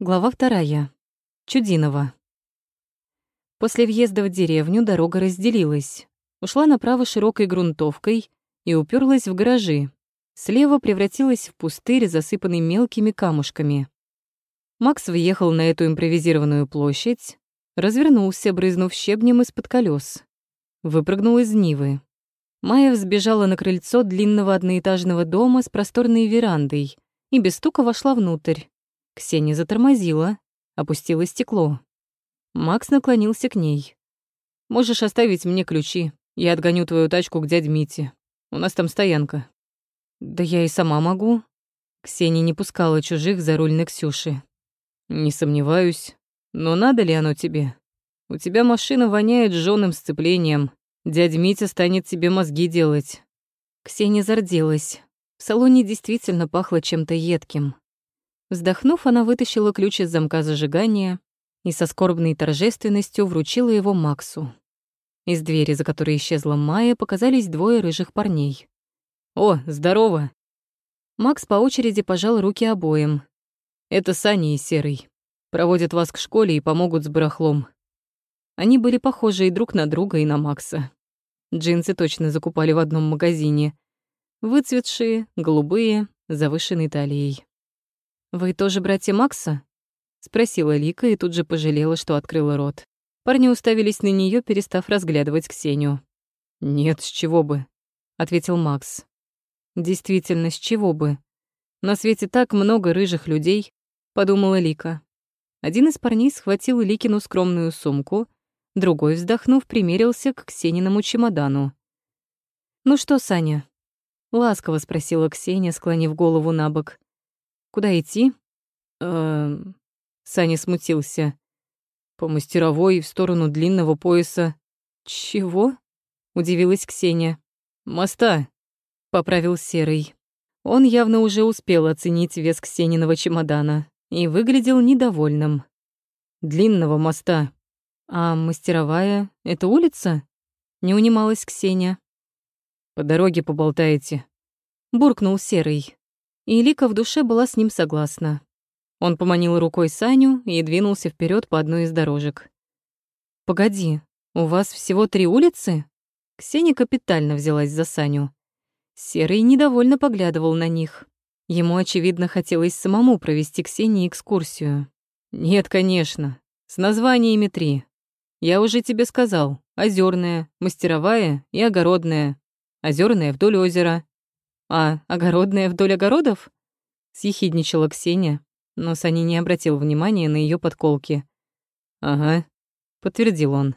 Глава вторая. Чудинова. После въезда в деревню дорога разделилась. Ушла направо широкой грунтовкой и уперлась в гаражи. Слева превратилась в пустырь, засыпанный мелкими камушками. Макс въехал на эту импровизированную площадь, развернулся, брызнув щебнем из-под колес. Выпрыгнул из Нивы. Майя взбежала на крыльцо длинного одноэтажного дома с просторной верандой и без стука вошла внутрь. Ксения затормозила, опустила стекло. Макс наклонился к ней. «Можешь оставить мне ключи. Я отгоню твою тачку к дяде Мите. У нас там стоянка». «Да я и сама могу». Ксения не пускала чужих за руль на Ксюши. «Не сомневаюсь. Но надо ли оно тебе? У тебя машина воняет жжёным сцеплением. Дядя Митя станет тебе мозги делать». Ксения зарделась. В салоне действительно пахло чем-то едким. Вздохнув, она вытащила ключ из замка зажигания и со скорбной торжественностью вручила его Максу. Из двери, за которой исчезла Майя, показались двое рыжих парней. «О, здорово!» Макс по очереди пожал руки обоим. «Это Саня и Серый. Проводят вас к школе и помогут с барахлом». Они были похожи и друг на друга, и на Макса. Джинсы точно закупали в одном магазине. Выцветшие, голубые, завышенной талией. «Вы тоже братья Макса?» — спросила Лика и тут же пожалела, что открыла рот. Парни уставились на нее, перестав разглядывать Ксению. «Нет, с чего бы», — ответил Макс. «Действительно, с чего бы? На свете так много рыжих людей», — подумала Лика. Один из парней схватил Ликину скромную сумку, другой, вздохнув, примерился к Ксениному чемодану. «Ну что, Саня?» — ласково спросила Ксения, склонив голову на бок. Куда идти? Эм... Саня смутился. По мастеровой в сторону длинного пояса. Чего? Удивилась Ксения. Моста, поправил Серый. Он явно уже успел оценить вес Ксениного чемодана и выглядел недовольным. Длинного моста. А мастеровая — это улица? Не унималась Ксения. По дороге поболтаете. Буркнул Серый и Лика в душе была с ним согласна. Он поманил рукой Саню и двинулся вперед по одной из дорожек. «Погоди, у вас всего три улицы?» Ксения капитально взялась за Саню. Серый недовольно поглядывал на них. Ему, очевидно, хотелось самому провести Ксении экскурсию. «Нет, конечно. С названиями три. Я уже тебе сказал. Озерная, мастеровая и огородная. Озерная вдоль озера, «А, огородная вдоль огородов?» — съехидничала Ксения, но Саня не обратил внимания на ее подколки. «Ага», — подтвердил он.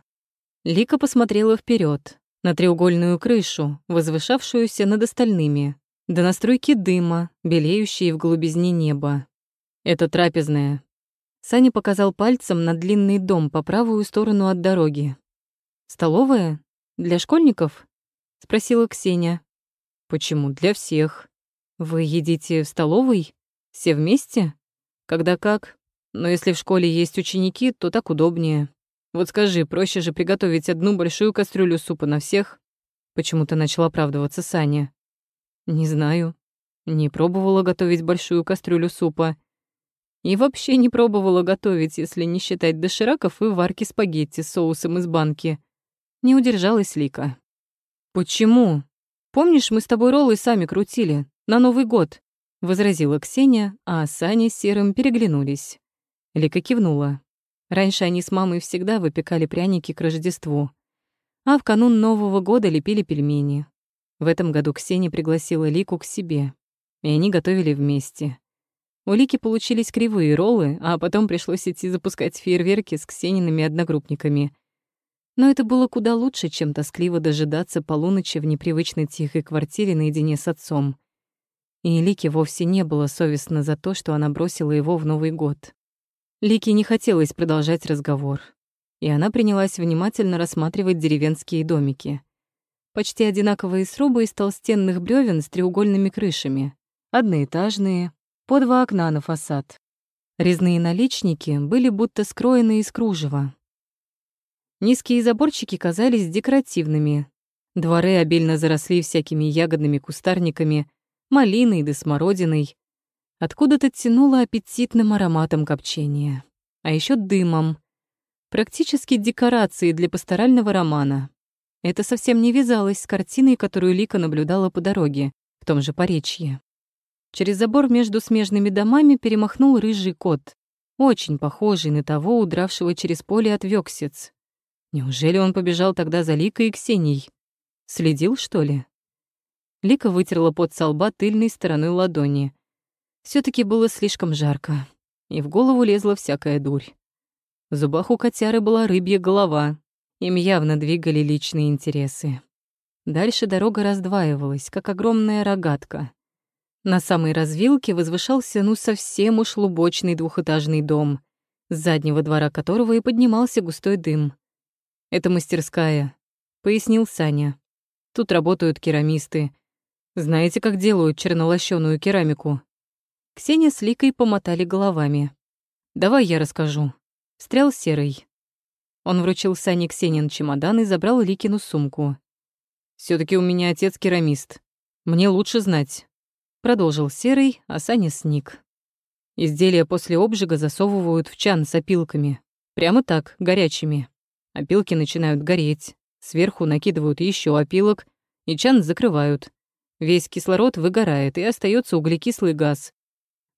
Лика посмотрела вперед на треугольную крышу, возвышавшуюся над остальными, до настройки дыма, белеющие в глубизне неба. «Это трапезная». Саня показал пальцем на длинный дом по правую сторону от дороги. «Столовая? Для школьников?» — спросила Ксения. Почему? Для всех. Вы едите в столовой? Все вместе? Когда как? Но если в школе есть ученики, то так удобнее. Вот скажи, проще же приготовить одну большую кастрюлю супа на всех? Почему-то начала оправдываться Саня. Не знаю. Не пробовала готовить большую кастрюлю супа. И вообще не пробовала готовить, если не считать дошираков и варки спагетти с соусом из банки. Не удержалась Лика. «Почему?» Помнишь, мы с тобой роллы сами крутили на Новый год?» — возразила Ксения, а Саня с Серым переглянулись. Лика кивнула. Раньше они с мамой всегда выпекали пряники к Рождеству, а в канун Нового года лепили пельмени. В этом году Ксения пригласила Лику к себе, и они готовили вместе. У Лики получились кривые роллы, а потом пришлось идти запускать фейерверки с Ксениными одногруппниками. Но это было куда лучше, чем тоскливо дожидаться полуночи в непривычной тихой квартире наедине с отцом. И Лике вовсе не было совестно за то, что она бросила его в Новый год. Лике не хотелось продолжать разговор, и она принялась внимательно рассматривать деревенские домики. Почти одинаковые срубы из толстенных бревен с треугольными крышами, одноэтажные, по два окна на фасад. Резные наличники были будто скроены из кружева, Низкие заборчики казались декоративными. Дворы обильно заросли всякими ягодными кустарниками, малиной да смородиной. Откуда-то тянуло аппетитным ароматом копчения, а еще дымом. Практически декорации для пасторального романа. Это совсем не вязалось с картиной, которую Лика наблюдала по дороге, в том же Поречье. Через забор между смежными домами перемахнул рыжий кот, очень похожий на того, удравшего через поле от Вёксец. Неужели он побежал тогда за Ликой и Ксенией? Следил, что ли? Лика вытерла пот со лба тыльной стороной ладони. все таки было слишком жарко, и в голову лезла всякая дурь. В зубах у котяры была рыбья голова. Им явно двигали личные интересы. Дальше дорога раздваивалась, как огромная рогатка. На самой развилке возвышался ну совсем уж лубочный двухэтажный дом, с заднего двора которого и поднимался густой дым. «Это мастерская», — пояснил Саня. «Тут работают керамисты. Знаете, как делают чернолощёную керамику?» Ксения с Ликой помотали головами. «Давай я расскажу», Встрял серый. Он вручил Сане Ксенин чемодан и забрал Ликину сумку. все таки у меня отец керамист. Мне лучше знать». Продолжил серый, а Саня сник. Изделия после обжига засовывают в чан с опилками. Прямо так, горячими. Опилки начинают гореть. Сверху накидывают еще опилок, и чан закрывают. Весь кислород выгорает, и остается углекислый газ.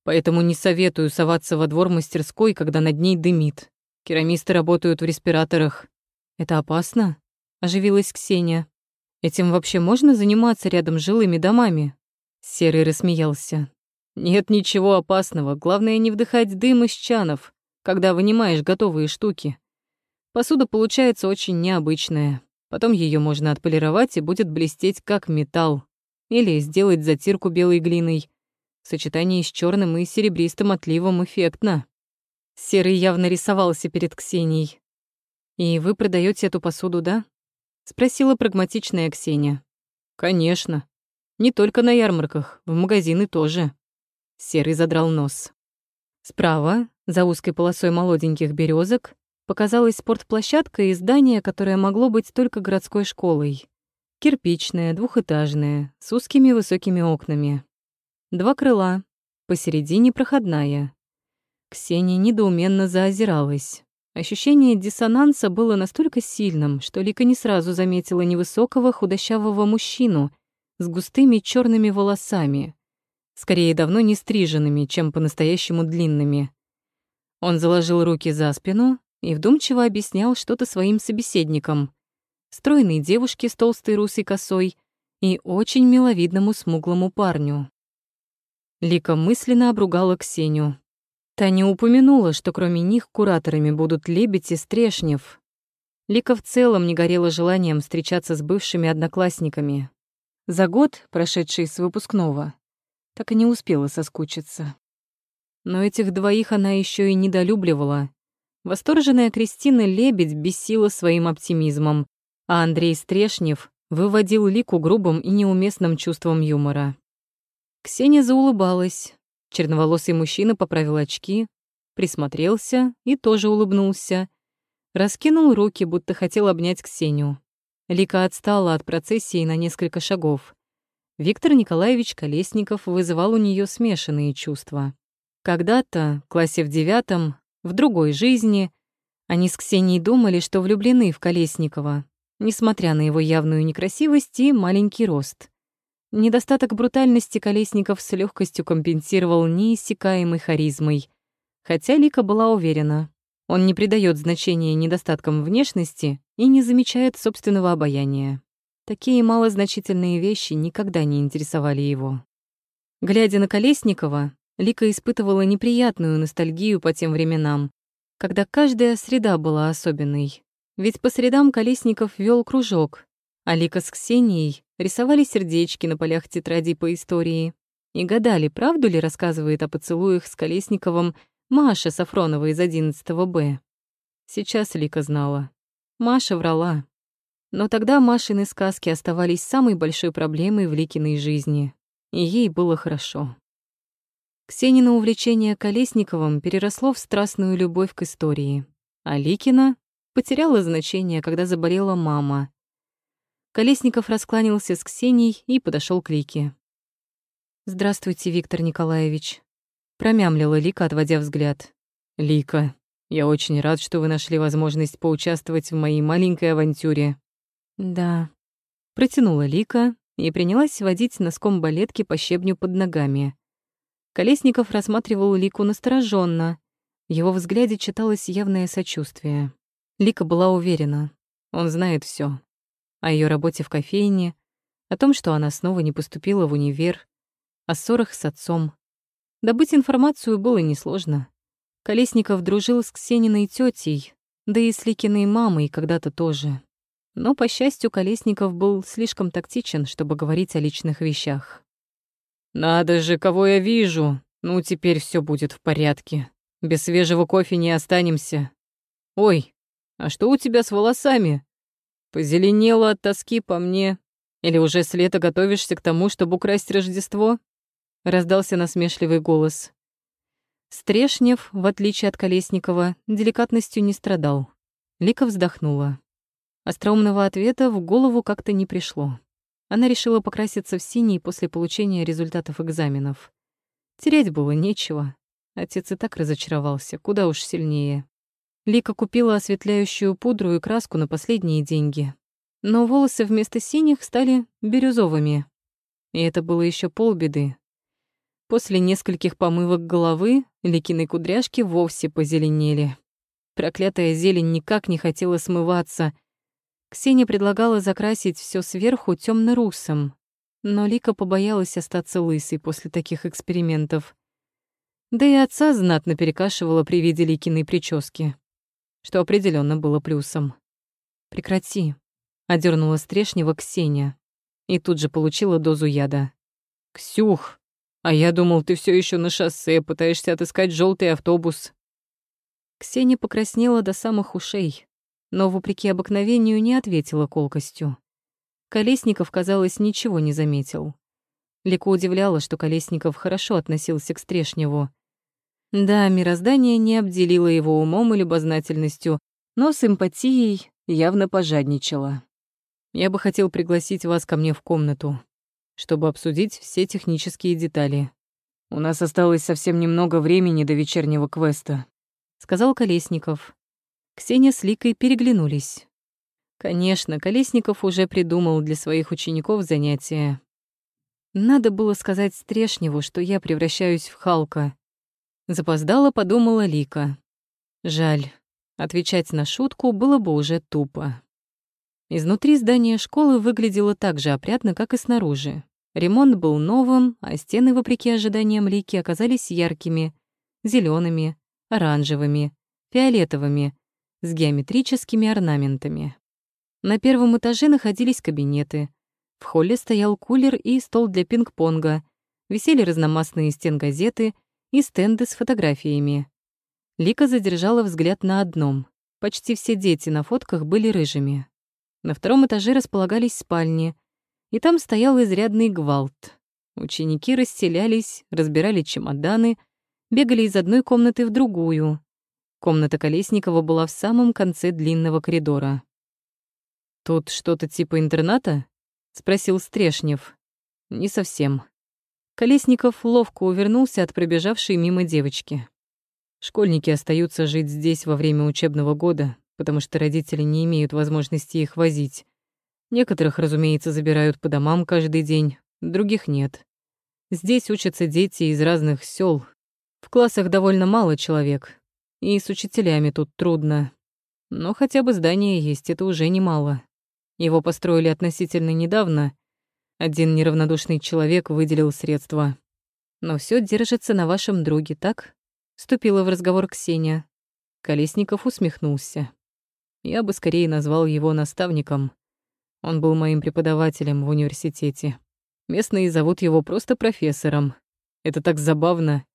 Поэтому не советую соваться во двор мастерской, когда над ней дымит. Керамисты работают в респираторах. Это опасно? Оживилась Ксения. Этим вообще можно заниматься рядом с жилыми домами? Серый рассмеялся. Нет ничего опасного. Главное не вдыхать дым из чанов, когда вынимаешь готовые штуки. Посуда получается очень необычная. Потом ее можно отполировать и будет блестеть как металл. Или сделать затирку белой глиной. В сочетании с черным и серебристым отливом эффектно. Серый явно рисовался перед Ксенией. «И вы продаете эту посуду, да?» — спросила прагматичная Ксения. «Конечно. Не только на ярмарках, в магазины тоже». Серый задрал нос. Справа, за узкой полосой молоденьких березок, показалась спортплощадка и здание, которое могло быть только городской школой. Кирпичное, двухэтажное, с узкими высокими окнами. Два крыла, посередине проходная. Ксения недоуменно заозиралась. Ощущение диссонанса было настолько сильным, что Лика не сразу заметила невысокого худощавого мужчину с густыми черными волосами, скорее давно не стриженными, чем по-настоящему длинными. Он заложил руки за спину и вдумчиво объяснял что-то своим собеседникам. Стройной девушке с толстой русой косой и очень миловидному смуглому парню. Лика мысленно обругала Ксению. Та не упомянула, что кроме них кураторами будут Лебедь и Стрешнев. Лика в целом не горела желанием встречаться с бывшими одноклассниками. За год, прошедший с выпускного, так и не успела соскучиться. Но этих двоих она еще и недолюбливала. Восторженная Кристина Лебедь бесила своим оптимизмом, а Андрей Стрешнев выводил Лику грубым и неуместным чувством юмора. Ксения заулыбалась, Черноволосый мужчина поправил очки, присмотрелся и тоже улыбнулся. Раскинул руки, будто хотел обнять Ксению. Лика отстала от процессии на несколько шагов. Виктор Николаевич Колесников вызывал у нее смешанные чувства. Когда-то, в классе в девятом, в другой жизни, они с Ксенией думали, что влюблены в Колесникова, несмотря на его явную некрасивость и маленький рост. Недостаток брутальности Колесников с легкостью компенсировал неиссякаемой харизмой. Хотя Лика была уверена, он не придает значения недостаткам внешности и не замечает собственного обаяния. Такие малозначительные вещи никогда не интересовали его. Глядя на Колесникова, Лика испытывала неприятную ностальгию по тем временам, когда каждая среда была особенной. Ведь по средам Колесников вел кружок, а Лика с Ксенией рисовали сердечки на полях тетради по истории и гадали, правду ли рассказывает о поцелуях с Колесниковым Маша Сафронова из 11 Б. Сейчас Лика знала. Маша врала. Но тогда Машины сказки оставались самой большой проблемой в Ликиной жизни, и ей было хорошо. Ксенина увлечение Колесниковым переросло в страстную любовь к истории, а Ликина потеряла значение, когда заболела мама, Колесников раскланялся с Ксенией и подошел к Лике. «Здравствуйте, Виктор Николаевич». Промямлила Лика, отводя взгляд. «Лика, я очень рад, что вы нашли возможность поучаствовать в моей маленькой авантюре». «Да». Протянула Лика и принялась водить носком балетки по щебню под ногами. Колесников рассматривал Лику настороженно. В его взгляде читалось явное сочувствие. Лика была уверена, он знает все О ее работе в кофейне, о том, что она снова не поступила в универ, о ссорах с отцом. Добыть информацию было несложно. Колесников дружил с Ксениной тетей, да и с Ликиной мамой когда-то тоже. Но, по счастью, Колесников был слишком тактичен, чтобы говорить о личных вещах. «Надо же, кого я вижу! Ну, теперь все будет в порядке. Без свежего кофе не останемся. Ой, а что у тебя с волосами? Позеленело от тоски по мне. Или уже с лета готовишься к тому, чтобы украсть Рождество?» Раздался насмешливый голос. Стрешнев, в отличие от Колесникова, деликатностью не страдал. Лика вздохнула. Остроумного ответа в голову как-то не пришло. Она решила покраситься в синий после получения результатов экзаменов. Терять было нечего. Отец и так разочаровался, куда уж сильнее. Лика купила осветляющую пудру и краску на последние деньги. Но волосы вместо синих стали бирюзовыми. И это было еще полбеды. После нескольких помывок головы Ликиной кудряшки вовсе позеленели. Проклятая зелень никак не хотела смываться, Ксения предлагала закрасить все сверху темно русом но Лика побоялась остаться лысой после таких экспериментов. Да и отца знатно перекашивала при виде Ликиной прически, что определенно было плюсом. «Прекрати», — одернула Стрешнева Ксения и тут же получила дозу яда. «Ксюх, а я думал, ты все еще на шоссе, пытаешься отыскать желтый автобус». Ксения покраснела до самых ушей но, вопреки обыкновению, не ответила колкостью. Колесников, казалось, ничего не заметил. Лику удивляло, что Колесников хорошо относился к Стрешневу. Да, мироздание не обделило его умом и любознательностью, но симпатией явно пожадничало. Я бы хотел пригласить вас ко мне в комнату, чтобы обсудить все технические детали. У нас осталось совсем немного времени до вечернего квеста, сказал Колесников. Ксения с Ликой переглянулись. Конечно, Колесников уже придумал для своих учеников занятия. Надо было сказать Стрешневу, что я превращаюсь в Халка. Запоздала, подумала Лика. Жаль, отвечать на шутку было бы уже тупо. Изнутри здание школы выглядело так же опрятно, как и снаружи. Ремонт был новым, а стены, вопреки ожиданиям Лики, оказались яркими, зелеными, оранжевыми, фиолетовыми, с геометрическими орнаментами. На первом этаже находились кабинеты. В холле стоял кулер и стол для пинг-понга. Висели разномастные стенгазеты и стенды с фотографиями. Лика задержала взгляд на одном. Почти все дети на фотках были рыжими. На втором этаже располагались спальни, и там стоял изрядный гвалт. Ученики расселялись, разбирали чемоданы, бегали из одной комнаты в другую, Комната Колесникова была в самом конце длинного коридора. «Тут что-то типа интерната?» — спросил Стрешнев. «Не совсем». Колесников ловко увернулся от пробежавшей мимо девочки. Школьники остаются жить здесь во время учебного года, потому что родители не имеют возможности их возить. Некоторых, разумеется, забирают по домам каждый день, других нет. Здесь учатся дети из разных сел. В классах довольно мало человек, и с учителями тут трудно. Но хотя бы здание есть, это уже немало. Его построили относительно недавно. Один неравнодушный человек выделил средства. Но все держится на вашем друге, так? Вступила в разговор Ксения. Колесников усмехнулся. Я бы скорее назвал его наставником. Он был моим преподавателем в университете. Местные зовут его просто профессором. Это так забавно.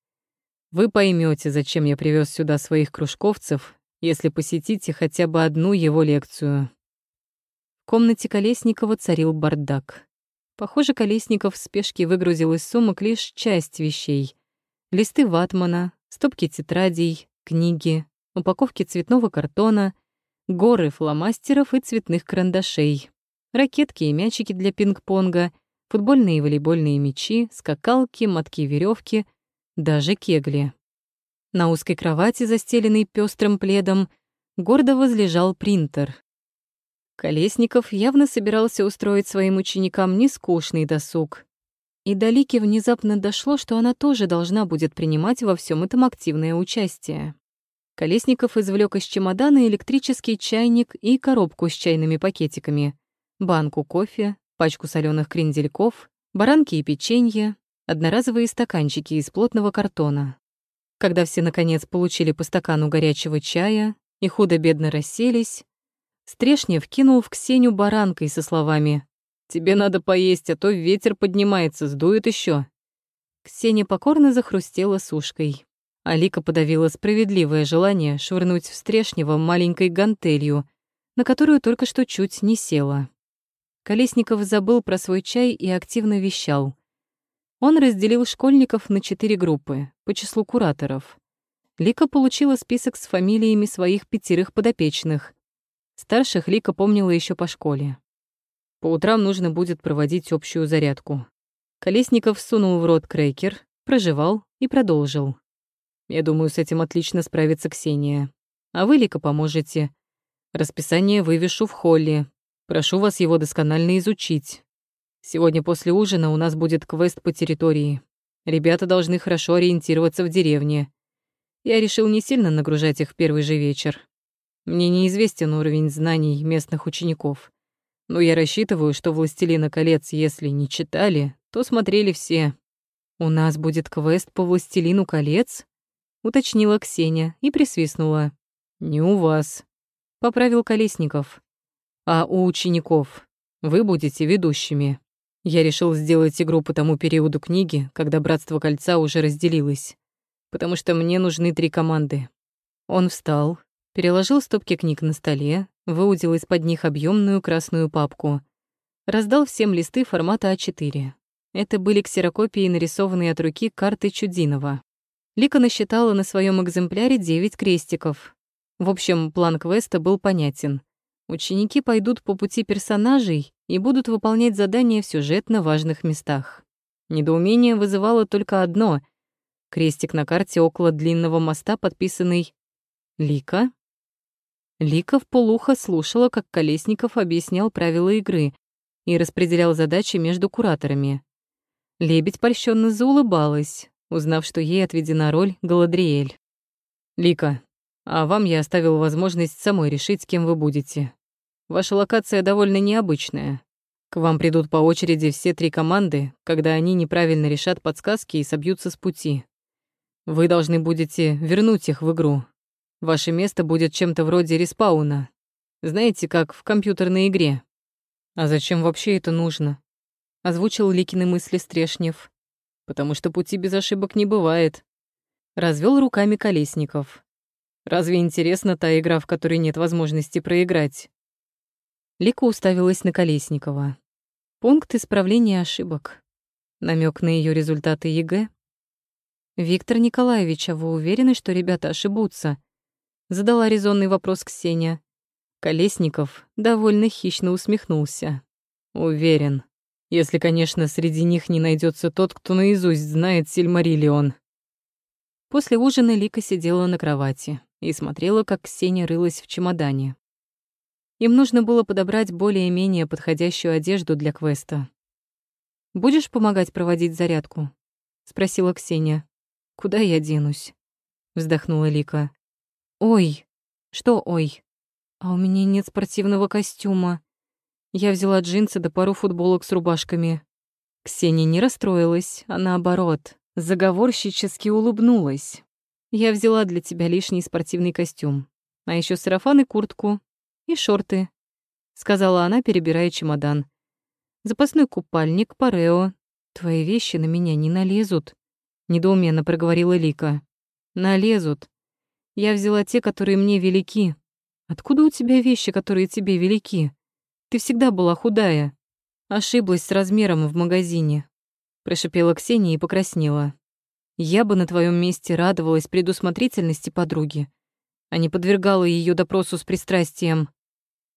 Вы поймете, зачем я привез сюда своих кружковцев, если посетите хотя бы одну его лекцию. В комнате Колесникова царил бардак. Похоже, Колесников в спешке выгрузил из сумок лишь часть вещей. Листы ватмана, стопки тетрадей, книги, упаковки цветного картона, горы фломастеров и цветных карандашей, ракетки и мячики для пинг-понга, футбольные и волейбольные мячи, скакалки, мотки веревки — даже кегли. На узкой кровати, застеленной пестрым пледом, гордо возлежал принтер. Колесников явно собирался устроить своим ученикам нескучный досуг. И до внезапно дошло, что она тоже должна будет принимать во всем этом активное участие. Колесников извлек из чемодана электрический чайник и коробку с чайными пакетиками, банку кофе, пачку соленых крендельков, баранки и печенье, одноразовые стаканчики из плотного картона. Когда все, наконец, получили по стакану горячего чая и худо-бедно расселись, Стрешнев кинул в Ксеню баранкой со словами «Тебе надо поесть, а то ветер поднимается, сдует еще. Ксения покорно захрустела сушкой. Алика подавила справедливое желание швырнуть в Стрешнева маленькой гантелью, на которую только что чуть не села. Колесников забыл про свой чай и активно вещал. Он разделил школьников на четыре группы по числу кураторов. Лика получила список с фамилиями своих пятерых подопечных. Старших Лика помнила еще по школе. По утрам нужно будет проводить общую зарядку. Колесников сунул в рот крекер, прожевал и продолжил. «Я думаю, с этим отлично справится Ксения. А вы, Лика, поможете. Расписание вывешу в холле. Прошу вас его досконально изучить. Сегодня после ужина у нас будет квест по территории. Ребята должны хорошо ориентироваться в деревне. Я решил не сильно нагружать их в первый же вечер. Мне неизвестен уровень знаний местных учеников. Но я рассчитываю, что «Властелина колец», если не читали, то смотрели все. «У нас будет квест по «Властелину колец»?» — уточнила Ксения и присвистнула. «Не у вас», — поправил Колесников. «А у учеников. Вы будете ведущими». Я решил сделать игру по тому периоду книги, когда Братство Кольца уже разделилось. Потому что мне нужны три команды. Он встал, переложил стопки книг на столе, выудил из-под них объемную красную папку. Раздал всем листы формата А4. Это были ксерокопии, нарисованные от руки карты Чудинова. Лика насчитала на своем экземпляре 9 крестиков. В общем, план квеста был понятен. Ученики пойдут по пути персонажей и будут выполнять задания в сюжетно важных местах. Недоумение вызывало только одно — крестик на карте около длинного моста, подписанный «Лика». Лика в полухо слушала, как Колесников объяснял правила игры и распределял задачи между кураторами. Лебедь польщённо заулыбалась, узнав, что ей отведена роль Галадриэль. «Лика, а вам я оставил возможность самой решить, с кем вы будете. Ваша локация довольно необычная. К вам придут по очереди все три команды, когда они неправильно решат подсказки и собьются с пути. Вы должны будете вернуть их в игру. Ваше место будет чем-то вроде респауна. Знаете, как в компьютерной игре. А зачем вообще это нужно? Озвучил Ликины мысли Стрешнев. Потому что пути без ошибок не бывает. Развел руками Колесников. Разве интересна та игра, в которой нет возможности проиграть? Лика уставилась на Колесникова. Пункт исправления ошибок. Намек на ее результаты ЕГЭ. «Виктор Николаевич, а вы уверены, что ребята ошибутся?» Задала резонный вопрос Ксения. Колесников довольно хищно усмехнулся. «Уверен. Если, конечно, среди них не найдется тот, кто наизусть знает Сильмариллион». После ужина Лика сидела на кровати и смотрела, как Ксения рылась в чемодане. Им нужно было подобрать более-менее подходящую одежду для квеста. «Будешь помогать проводить зарядку?» — спросила Ксения. «Куда я денусь?» — вздохнула Лика. «Ой! Что ой? А у меня нет спортивного костюма. Я взяла джинсы да пару футболок с рубашками». Ксения не расстроилась, а наоборот, заговорщически улыбнулась. «Я взяла для тебя лишний спортивный костюм, а еще сарафан и куртку, и шорты», — сказала она, перебирая чемодан. «Запасной купальник, парео. Твои вещи на меня не налезут», — недоуменно проговорила Лика. «Налезут. Я взяла те, которые мне велики. Откуда у тебя вещи, которые тебе велики? Ты всегда была худая. Ошиблась с размером в магазине», — прошипела Ксения и покраснела. «Я бы на твоем месте радовалась предусмотрительности подруги, а не подвергала ее допросу с пристрастием».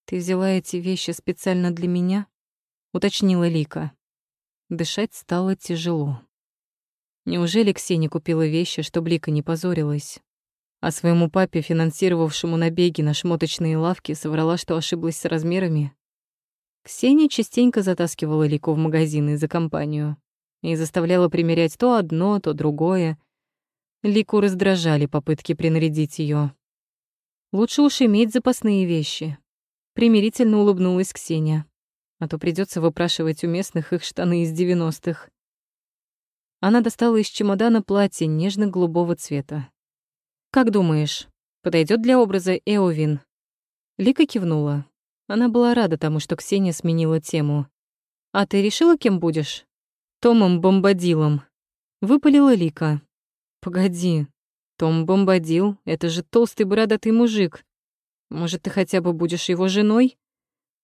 «Ты взяла эти вещи специально для меня?» — уточнила Лика. Дышать стало тяжело. Неужели Ксения купила вещи, чтобы Лика не позорилась? А своему папе, финансировавшему набеги на шмоточные лавки, соврала, что ошиблась с размерами? Ксения частенько затаскивала Лику в магазины за компанию и заставляла примерять то одно, то другое. Лику раздражали попытки принарядить ее. Лучше уж иметь запасные вещи. Примирительно улыбнулась Ксения. А то придется выпрашивать у местных их штаны из девяностых. Она достала из чемодана платье нежно-голубого цвета. «Как думаешь, подойдет для образа Эовин?» Лика кивнула. Она была рада тому, что Ксения сменила тему. «А ты решила, кем будешь?» «Томом Бомбадилом». Выпалила Лика. «Погоди, Том Бомбадил — это же толстый бородатый мужик. Может, ты хотя бы будешь его женой?»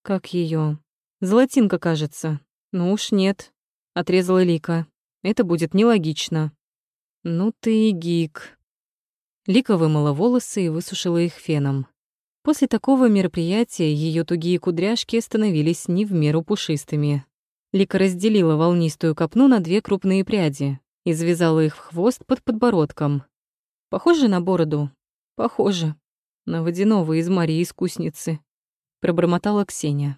«Как ее? Золотинка, кажется. Ну уж нет», — отрезала Лика. «Это будет нелогично». «Ну ты и гик». Лика вымыла волосы и высушила их феном. После такого мероприятия ее тугие кудряшки становились не в меру пушистыми. Лика разделила волнистую копну на две крупные пряди и завязала их в хвост под подбородком. Похоже на бороду? Похоже. На водяного из Марии Искусницы. Пробормотала Ксения.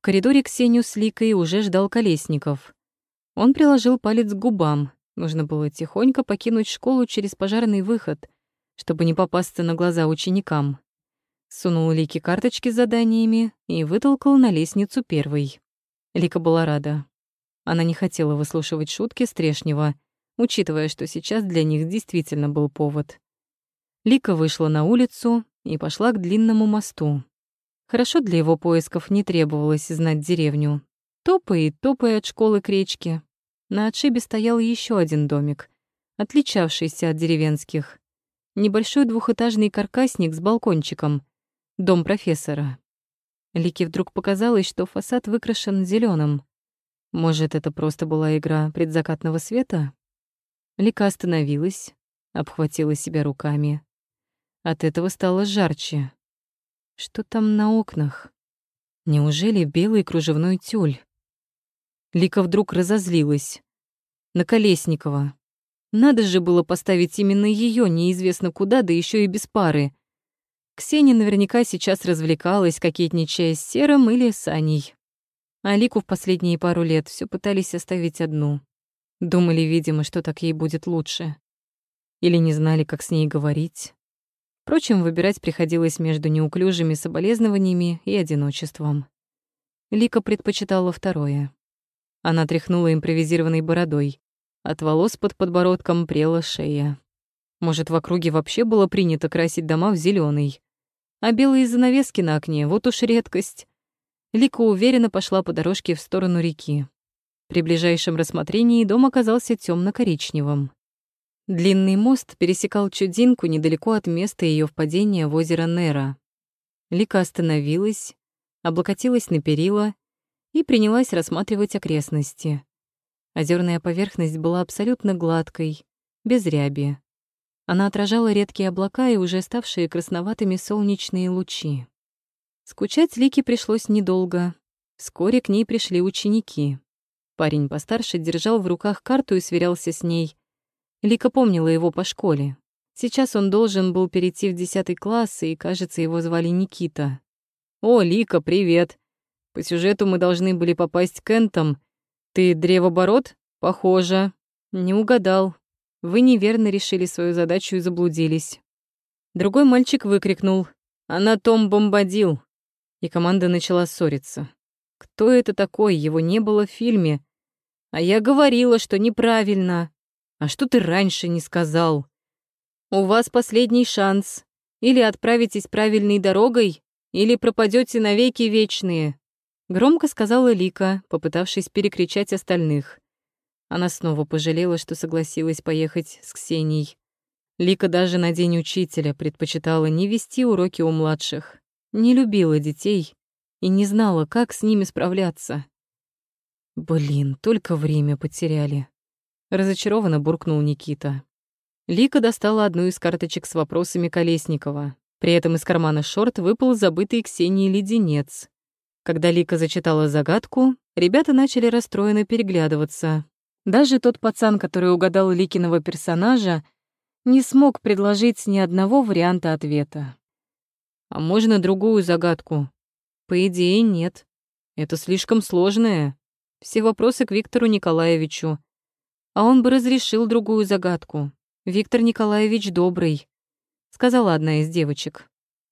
В коридоре Ксению с Ликой уже ждал Колесников. Он приложил палец к губам. Нужно было тихонько покинуть школу через пожарный выход, чтобы не попасться на глаза ученикам сунул Лике карточки с заданиями и вытолкал на лестницу первый. Лика была рада. Она не хотела выслушивать шутки Стрешнева, учитывая, что сейчас для них действительно был повод. Лика вышла на улицу и пошла к длинному мосту. Хорошо для его поисков не требовалось знать деревню. Топай и топай от школы к речке. На отшибе стоял еще один домик, отличавшийся от деревенских. Небольшой двухэтажный каркасник с балкончиком, Дом профессора. Лике вдруг показалось, что фасад выкрашен зеленым. Может, это просто была игра предзакатного света? Лика остановилась, обхватила себя руками. От этого стало жарче. Что там на окнах? Неужели белый кружевной тюль? Лика вдруг разозлилась. На Колесникова. Надо же было поставить именно ее неизвестно куда, да еще и без пары. Ксения наверняка сейчас развлекалась, кокетничая с Серым или с Аней. А Лику в последние пару лет все пытались оставить одну. Думали, видимо, что так ей будет лучше. Или не знали, как с ней говорить. Впрочем, выбирать приходилось между неуклюжими соболезнованиями и одиночеством. Лика предпочитала второе. Она тряхнула импровизированной бородой. От волос под подбородком прела шея. Может, в округе вообще было принято красить дома в зеленый а белые занавески на окне — вот уж редкость. Лика уверенно пошла по дорожке в сторону реки. При ближайшем рассмотрении дом оказался темно коричневым Длинный мост пересекал Чудинку недалеко от места ее впадения в озеро Нера. Лика остановилась, облокотилась на перила и принялась рассматривать окрестности. Озерная поверхность была абсолютно гладкой, без ряби. Она отражала редкие облака и уже ставшие красноватыми солнечные лучи. Скучать Лике пришлось недолго. Вскоре к ней пришли ученики. Парень постарше держал в руках карту и сверялся с ней. Лика помнила его по школе. Сейчас он должен был перейти в десятый класс, и, кажется, его звали Никита. «О, Лика, привет! По сюжету мы должны были попасть к Энтам. Ты древоборот? Похоже. Не угадал. Вы неверно решили свою задачу и заблудились. Другой мальчик выкрикнул «Она Том бомбадил!» И команда начала ссориться. Кто это такой? Его не было в фильме. А я говорила, что неправильно. А что ты раньше не сказал? У вас последний шанс. Или отправитесь правильной дорогой, или пропадете навеки вечные. Громко сказала Лика, попытавшись перекричать остальных. Она снова пожалела, что согласилась поехать с Ксенией. Лика даже на день учителя предпочитала не вести уроки у младших, не любила детей и не знала, как с ними справляться. Блин, только время потеряли. Разочарованно буркнул Никита. Лика достала одну из карточек с вопросами Колесникова. При этом из кармана шорт выпал забытый Ксении леденец. Когда Лика зачитала загадку, ребята начали расстроенно переглядываться, Даже тот пацан, который угадал Ликиного персонажа, не смог предложить ни одного варианта ответа. А можно другую загадку? По идее, нет. Это слишком сложное. Все вопросы к Виктору Николаевичу. А он бы разрешил другую загадку. Виктор Николаевич добрый, сказала одна из девочек.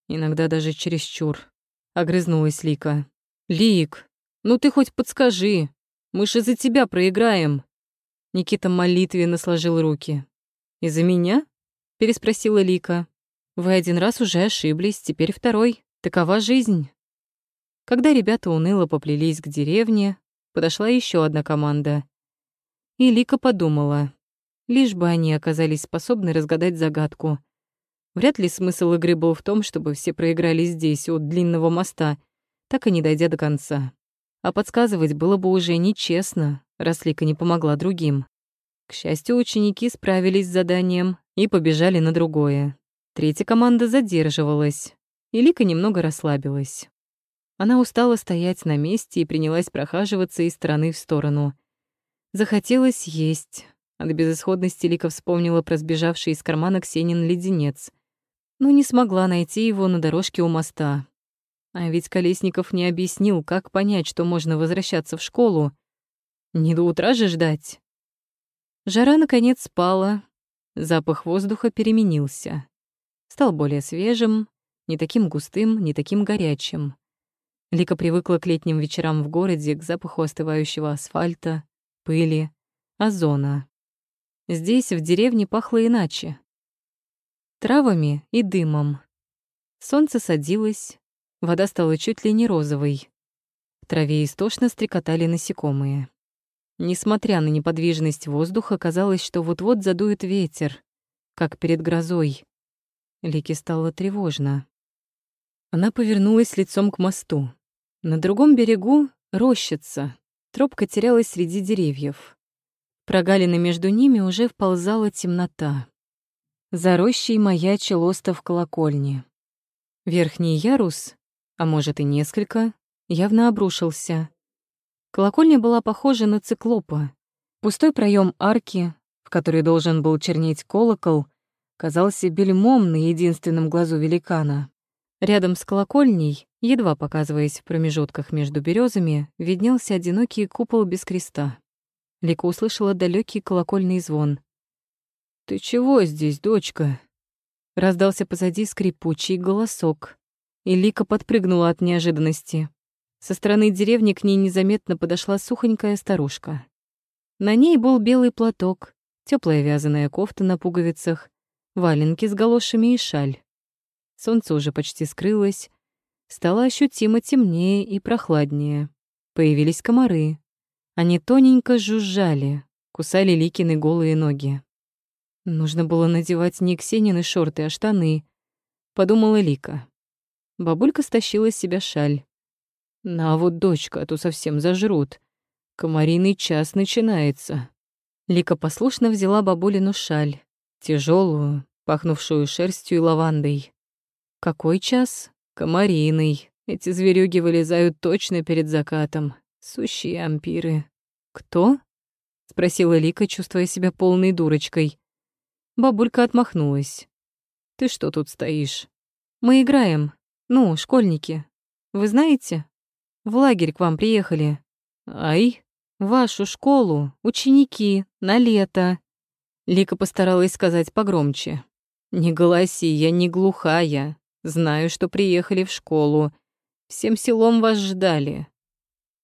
Иногда даже чересчур. Огрызнулась Лика. Лик, ну ты хоть подскажи. Мы же за тебя проиграем. Никита молитвенно сложил руки. «Из-за меня?» — переспросила Лика. «Вы один раз уже ошиблись, теперь второй. Такова жизнь». Когда ребята уныло поплелись к деревне, подошла еще одна команда. И Лика подумала, лишь бы они оказались способны разгадать загадку. Вряд ли смысл игры был в том, чтобы все проиграли здесь, у длинного моста, так и не дойдя до конца. А подсказывать было бы уже нечестно, раз Лика не помогла другим. К счастью, ученики справились с заданием и побежали на другое. Третья команда задерживалась, и Лика немного расслабилась. Она устала стоять на месте и принялась прохаживаться из стороны в сторону. Захотелось есть. От безысходности Лика вспомнила про сбежавший из кармана Ксенин леденец, но не смогла найти его на дорожке у моста. А ведь Колесников не объяснил, как понять, что можно возвращаться в школу. Не до утра же ждать. Жара, наконец, спала. Запах воздуха переменился. Стал более свежим, не таким густым, не таким горячим. Лика привыкла к летним вечерам в городе, к запаху остывающего асфальта, пыли, озона. Здесь, в деревне, пахло иначе. Травами и дымом. Солнце садилось, вода стала чуть ли не розовой. В траве истошно стрекотали насекомые. Несмотря на неподвижность воздуха, казалось, что вот-вот задует ветер, как перед грозой. Лике стало тревожно. Она повернулась лицом к мосту. На другом берегу — рощица. Тропка терялась среди деревьев. Прогалины между ними уже вползала темнота. За рощей маячил остов колокольни. Верхний ярус, а может и несколько, явно обрушился. Колокольня была похожа на циклопа. Пустой проем арки, в который должен был чернеть колокол, казался бельмом на единственном глазу великана. Рядом с колокольней, едва показываясь в промежутках между березами, виднелся одинокий купол без креста. Лика услышала далекий колокольный звон. «Ты чего здесь, дочка?» Раздался позади скрипучий голосок, и Лика подпрыгнула от неожиданности. Со стороны деревни к ней незаметно подошла сухонькая старушка. На ней был белый платок, теплая вязаная кофта на пуговицах, валенки с галошами и шаль. Солнце уже почти скрылось, стало ощутимо темнее и прохладнее. Появились комары. Они тоненько жужжали, кусали Ликины голые ноги. Нужно было надевать не Ксенины шорты, а штаны, подумала Лика. Бабулька стащила с себя шаль. На вот, дочка, а то совсем зажрут. Комариный час начинается. Лика послушно взяла бабулину шаль, тяжелую, пахнувшую шерстью и лавандой. Какой час? Комариный. Эти зверюги вылезают точно перед закатом. Сущие ампиры. Кто? спросила Лика, чувствуя себя полной дурочкой. Бабулька отмахнулась. Ты что тут стоишь? Мы играем. Ну, школьники. Вы знаете? В лагерь к вам приехали. Ай, вашу школу, ученики, на лето. Лика постаралась сказать погромче. Не голоси, я не глухая. Знаю, что приехали в школу. Всем селом вас ждали.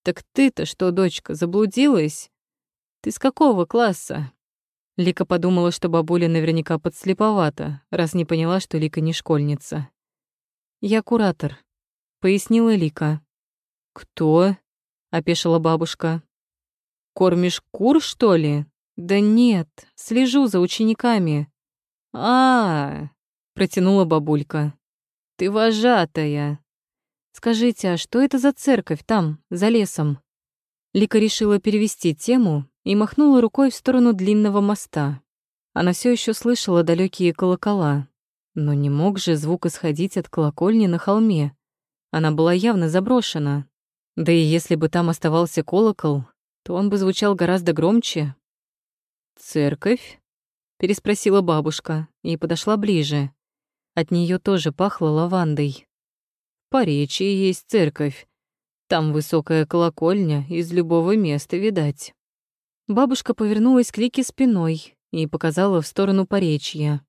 Так ты-то что, дочка, заблудилась? Ты с какого класса? Лика подумала, что бабуля наверняка подслеповата, раз не поняла, что Лика не школьница. «Я куратор», — пояснила Лика. «Кто?» — опешила бабушка. «Кормишь кур, что ли?» «Да нет, слежу за учениками». А, -а, -а протянула бабулька. «Ты вожатая». «Скажите, а что это за церковь там, за лесом?» Лика решила перевести тему и махнула рукой в сторону длинного моста. Она все еще слышала далекие колокола, но не мог же звук исходить от колокольни на холме. Она была явно заброшена. Да и если бы там оставался колокол, то он бы звучал гораздо громче. «Церковь?» — переспросила бабушка и подошла ближе. От нее тоже пахло лавандой. «По речи есть церковь. Там высокая колокольня, из любого места видать». Бабушка повернулась к Лике спиной и показала в сторону Поречья.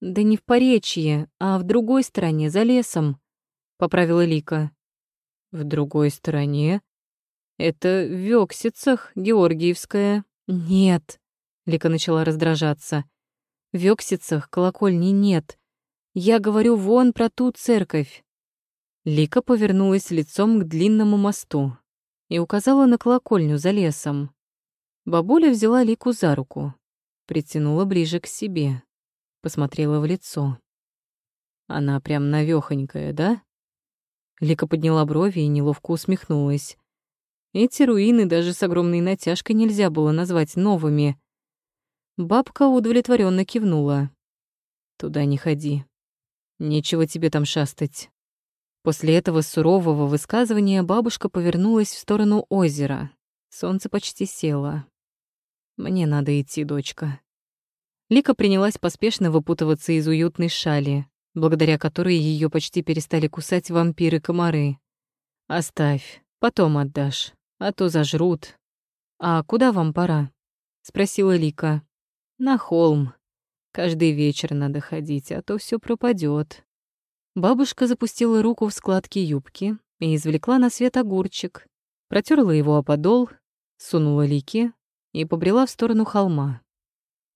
«Да не в Поречье, а в другой стороне, за лесом», — поправила Лика. «В другой стороне? Это в Вёксицах, Георгиевская». «Нет», — Лика начала раздражаться. «В Вёксицах колокольни нет. Я говорю вон про ту церковь». Лика повернулась лицом к длинному мосту и указала на колокольню за лесом. Бабуля взяла Лику за руку, притянула ближе к себе, посмотрела в лицо. Она прям навёхонькая, да? Лика подняла брови и неловко усмехнулась. Эти руины даже с огромной натяжкой нельзя было назвать новыми. Бабка удовлетворенно кивнула. «Туда не ходи. Нечего тебе там шастать». После этого сурового высказывания бабушка повернулась в сторону озера. Солнце почти село. Мне надо идти, дочка. Лика принялась поспешно выпутываться из уютной шали, благодаря которой ее почти перестали кусать вампиры-комары. «Оставь, потом отдашь, а то зажрут». «А куда вам пора?» — спросила Лика. «На холм. Каждый вечер надо ходить, а то все пропадет. Бабушка запустила руку в складки юбки и извлекла на свет огурчик, протерла его о подол, сунула Лике и побрела в сторону холма.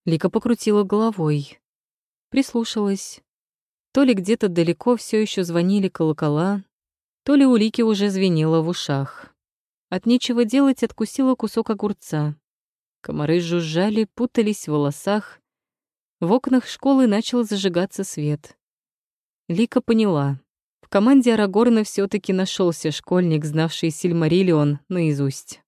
Лика покрутила головой, прислушалась. То ли где-то далеко все еще звонили колокола, то ли у Лики уже звенело в ушах. От нечего делать откусила кусок огурца. Комары жужжали, путались в волосах. В окнах школы начал зажигаться свет. Лика поняла. В команде Арагорна все таки нашелся школьник, знавший Сильмариллион наизусть.